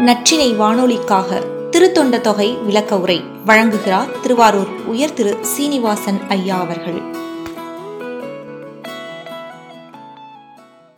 நற்றினை வானொலிக்காக திருத்தொண்ட தொகை விளக்க உரை வழங்குகிறார் திருவாரூர் உயர் திரு சீனிவாசன் ஐயா அவர்கள்.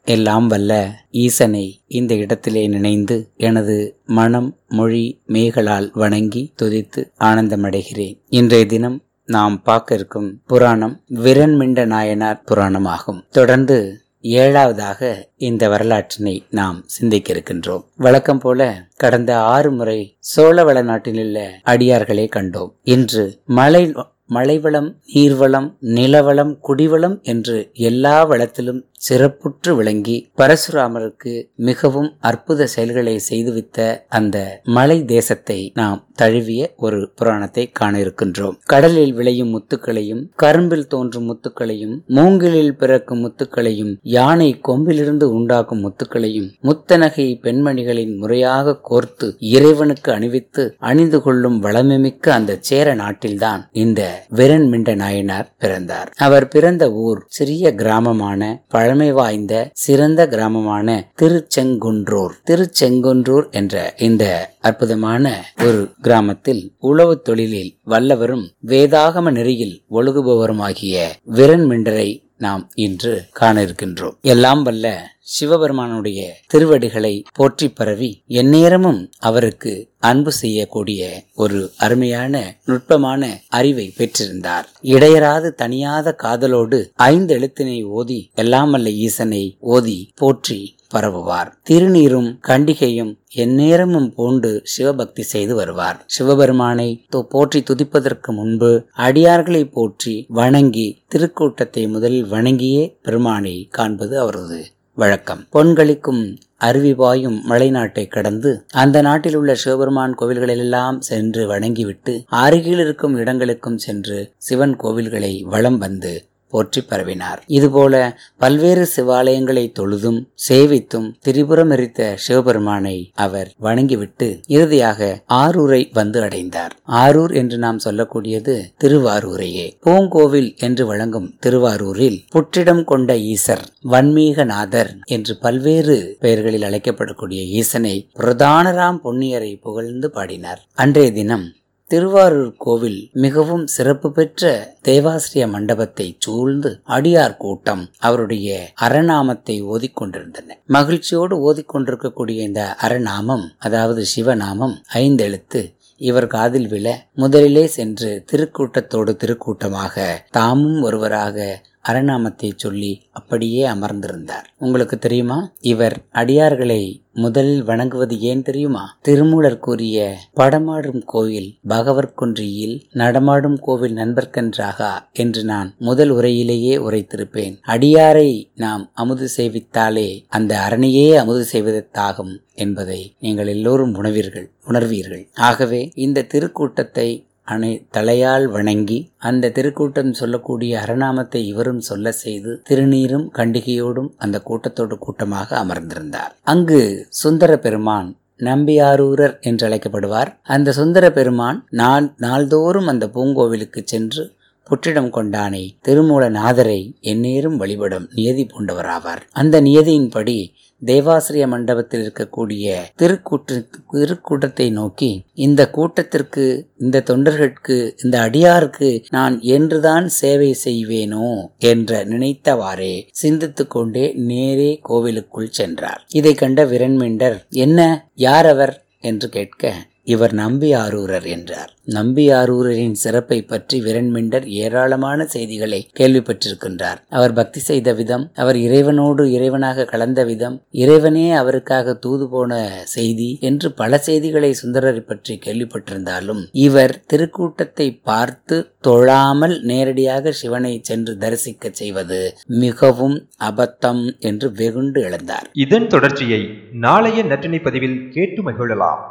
எல்லாம் வல்ல ஈசனை இந்த இடத்திலே நினைந்து எனது மனம் மொழி மேகளால் வணங்கி துதித்து ஆனந்தமடைகிறேன். இன்றைய தினம் நாம் பார்க்க இருக்கும் புராணம் விரண்மிண்ட நாயனார் புராணமாகும். தொடர்ந்து ஏழாவதாக இந்த வரலாற்றினை நாம் சிந்திக்க இருக்கின்றோம். வழக்கம் போல கடந்த ஆறு முறை சோழவள நாட்டிலுள்ள அடியார்களை கண்டோம். இன்று மலை மலைவளம் நீர்வளம் நிலவளம் குடிவளம் என்று எல்லா வளத்திலும் சிறப்புற்று விளங்கி பரசுராமருக்கு மிகவும் அற்புத செயல்களை செய்துவித்த அந்த மலை தேசத்தை நாம் தழுவிய ஒரு புராணத்தை காண இருக்கின்றோம் கடலில் விளையும் முத்துக்களையும் கரும்பில் தோன்றும் முத்துக்களையும் மூங்கிலில் பிறக்கும் முத்துக்களையும் யானை கொம்பிலிருந்து உண்டாக்கும் முத்துக்களையும் முத்தனகை பெண்மணிகளின் முறையாக கோர்த்து இறைவனுக்கு அணிவித்து அணிந்து கொள்ளும் வளமிமிக்க அந்த சேர நாட்டில்தான் இந்த விரண்மிண்ட நாயனார் பிறந்தார். அவர் பிறந்த ஊர் சிறிய கிராமமான பழமை வாய்ந்த சிறந்த கிராமமான திருச்செங்குன்றூர். திருச்செங்குன்றூர் என்ற இந்த அற்புதமான ஒரு கிராமத்தில் உழவு தொழிலில் வல்லவரும் வேதாகம நெறியில் ஒழுகுபவருமாகிய விரண்மிண்டரை நாம் இன்று காண இருக்கின்றோம். எல்லாம் வல்ல சிவபெருமானுடைய திருவடிகளை போற்றி பரவி எந்நேரமும் அவருக்கு அன்பு செய்யக்கூடிய ஒரு அருமையான நுட்பமான அறிவை பெற்றிருந்தார். இடையராது தனியாத காதலோடு ஐந்து எழுத்தினை ஓதி எல்லாமல்ல ஈசனை ஓதி போற்றி பரவுவார். திருநீரும் கண்டிகையும் எந்நேரமும் பூண்டு சிவபக்தி செய்து வருவார். சிவபெருமானை போற்றி துதிப்பதற்கு முன்பு அடியார்களை போற்றி வணங்கி திருக்கூட்டத்தை முதலில் வணங்கியே பெருமானை காண்பது அவரது வழக்கம். பொன்களிக்கும் அருவி பாயும் மலைநாட்டை கடந்து அந்த நாட்டில் உள்ள சிவபெருமான் கோவில்களெல்லாம் சென்று வணங்கிவிட்டு அருகில் இருக்கும் இடங்களுக்கும் சென்று சிவன் கோவில்களை வளம் வந்து போற்றி பரவினார். இதுபோல பல்வேறு சிவாலயங்களை தொழுதும் சேவித்தும் திரிபுரம் எரித்த சிவபெருமானை அவர் வணங்கிவிட்டு இறுதியாக ஆரூரை வந்து அடைந்தார். ஆரூர் என்று நாம் சொல்லக்கூடியது திருவாரூரையே. பூங்கோவில் என்று வழங்கும் திருவாரூரில் புற்றிடம் கொண்ட ஈசர் வன்மீகநாதர் என்று பல்வேறு பெயர்களில் அழைக்கப்படக்கூடிய ஈசனை பிரதானராம் பொன்னியரை புகழ்ந்து பாடினார். அன்றைய தினம் திருவாரூர் கோவில் மிகவும் சிறப்பு பெற்ற தேவாசிரிய மண்டபத்தை சூழ்ந்து அடியார் கூட்டம் அவருடைய அரணாமத்தை ஓதிக்கொண்டிருந்தன. மகிழ்ச்சியோடு ஓதிக்கொண்டிருக்கக்கூடிய இந்த அரணாமம் அதாவது சிவநாமம் ஐந்தெழுத்து இவர் காதில் விழ முதலிலே சென்று திருக்கூட்டத்தோடு திருக்கூட்டமாக தாமும் ஒருவராக அரணாமத்தை சொல்லி அப்படியே அமர்ந்திருந்தார். உங்களுக்கு தெரியுமா? இவர் அடியார்களை முதலில் வணங்குவது ஏன் தெரியுமா? திருமூலர் கூறிய படமாடும் கோவில் பகவற்குன்றியில் நடமாடும் கோவில் நண்பர்கன்றாகா என்று நான் முதல் உரையிலேயே உரைத்திருப்பேன். அடியாரை நாம் அமுது செய்வித்தாலே அந்த அரணையே அமுது செய்வதற்காகும் என்பதை நீங்கள் எல்லோரும் உணவீர்கள் உணர்வீர்கள். ஆகவே இந்த திருக்கூட்டத்தை அணை தலையால் வணங்கி அந்த திருக்கூட்டம் சொல்லக்கூடிய அரணாமத்தை இவரும் சொல்ல செய்து திருநீரும் கண்டிகையோடும் அந்த கூட்டத்தோடு கூட்டமாக அமர்ந்திருந்தார். அங்கு சுந்தர பெருமான் நம்பியாரூரர் என்று அழைக்கப்படுவார் அந்த சுந்தர பெருமான் நான் நாள்தோறும் அந்த பூங்கோவிலுக்கு சென்று புற்றிடம் கொண்டானை திருமூலநாதரை எந்நேரும் வழிபடும் நியதி பூண்டவராவார். அந்த நியதியின்படி தேவாசிரிய மண்டபத்தில் இருக்கக்கூடிய திருக்கூற்று திருக்கூட்டத்தை நோக்கி இந்த கூட்டத்திற்கு இந்த தொண்டர்களுக்கு இந்த அடியாருக்கு நான் என்றுதான் சேவை செய்வேனோ என்ற நினைத்தவாறே சிந்தித்து கொண்டே நேரே கோவிலுக்குள் சென்றார். இதை கண்ட விரண்மிண்டர் என்ன? யார் அவர்? என்று கேட்க இவர் நம்பியாரூரர் என்றார். நம்பியாரூரரின் சிறப்பை பற்றி விரண்மிண்டர் ஏராளமான செய்திகளை கேள்விப்பட்டிருக்கின்றார். அவர் பக்தி செய்த விதம் அவர் இறைவனோடு இறைவனாக கலந்த விதம் இறைவனே அவருக்காக தூது போன செய்தி என்று பல செய்திகளை சுந்தரரை பற்றி கேள்விப்பட்டிருந்தாலும் இவர் திருக்கூட்டத்தை பார்த்து தொழாமல் நேரடியாக சிவனை சென்று தரிசிக்க செய்வது மிகவும் அபத்தம் என்று வெகுண்டு எழுந்தார். இதன் தொடர்ச்சியை நாளைய நற்றினை பதிவில் கேட்டு மகிழலாம்.